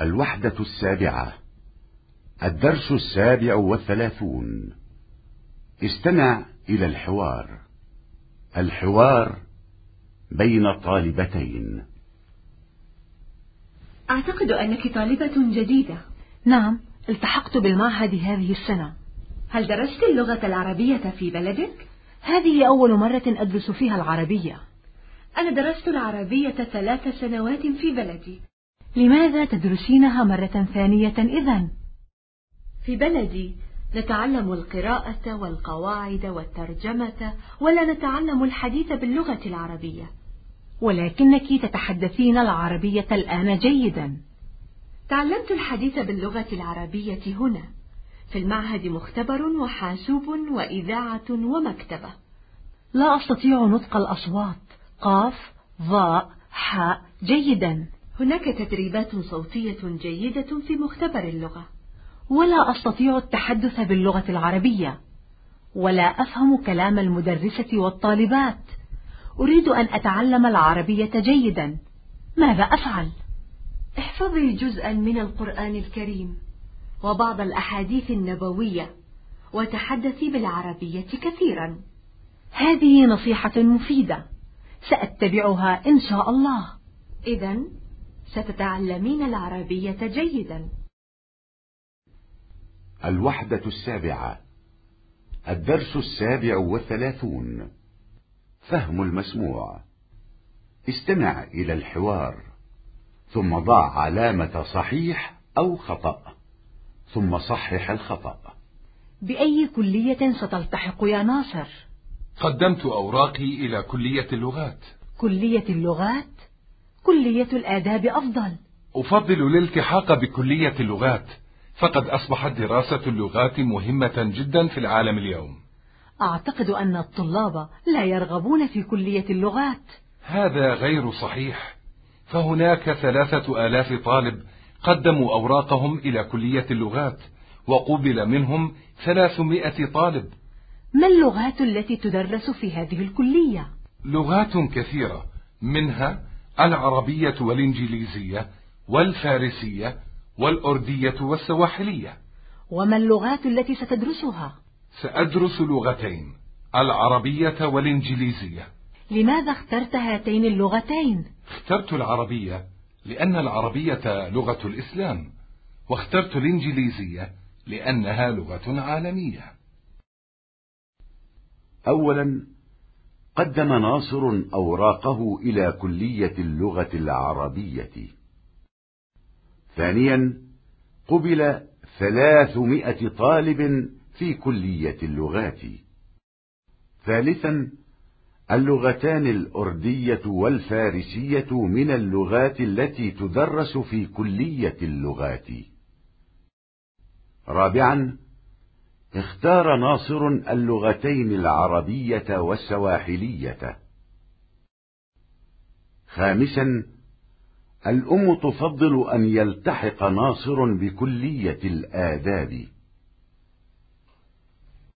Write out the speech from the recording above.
الوحدة السابعة الدرس السابع والثلاثون. استمع إلى الحوار. الحوار بين طالبتين. أعتقد أنك طالبة جديدة. نعم التحقت بالمعهد هذه السنة. هل درست اللغة العربية في بلدك؟ هذه أول مرة أدرس فيها العربية. أنا درست العربية ثلاث سنوات في بلدي. لماذا تدرسينها مرة ثانية إذا؟ في بلدي نتعلم القراءة والقواعد والترجمة ولا نتعلم الحديث باللغة العربية. ولكنك تتحدثين العربية الآن جيدا. تعلمت الحديث باللغة العربية هنا. في المعهد مختبر وحاسوب وإذاعة ومكتبة. لا أستطيع نطق الأصوات. قاف ضاء حاء. جيدا. هناك تدريبات صوتية جيدة في مختبر اللغة. ولا أستطيع التحدث باللغة العربية. ولا أفهم كلام المدرسة والطالبات. أريد أن أتعلم العربية جيدا. ماذا أفعل؟ احفظي جزءا من القرآن الكريم وبعض الأحاديث النبوية وتحدثي بالعربية كثيرا. هذه نصيحة مفيدة. سأتبعها إن شاء الله. إذا ستتعلمين العربية جيدا. الوحدة السابعة. الدرس السابع والثلاثون. فهم المسموع. استمع إلى الحوار. ثم ضع علامة صحيح أو خطأ. ثم صحح الخطأ. بأي كلية ستلتحق يا ناصر؟ قدمت أوراقي إلى كلية اللغات. كلية اللغات؟ كلية الآداب أفضل. أفضل الالتحاق بكلية اللغات. فقد أصبحت دراسة اللغات مهمة جدا في العالم اليوم. أعتقد أن الطلاب لا يرغبون في كلية اللغات. هذا غير صحيح. فهناك ثلاثة آلاف طالب قدموا أوراقهم إلى كلية اللغات وقبل منهم ثلاثمائة طالب. ما اللغات التي تدرس في هذه الكلية؟ لغات كثيرة منها العربية والإنجليزية والفارسية والأردية والسواحلية وما اللغات التي ستدرسها؟ سأدرس لغتين العربية والإنجليزية لماذا اخترت هاتين اللغتين؟ اخترت العربية لأن العربية لغة الإسلام واخترت الإنجليزية لأنها لغة عالمية أولا قدم ناصر أوراقه إلى كلية اللغة العربية. ثانيا قبل ثلاثمائة طالب في كلية اللغات. ثالثا اللغتان الأردية والفارسية من اللغات التي تدرس في كلية اللغات. رابعا اختار ناصر اللغتين العربية والسواحلية. خامسا الأم تفضل أن يلتحق ناصر بكلية الآداب.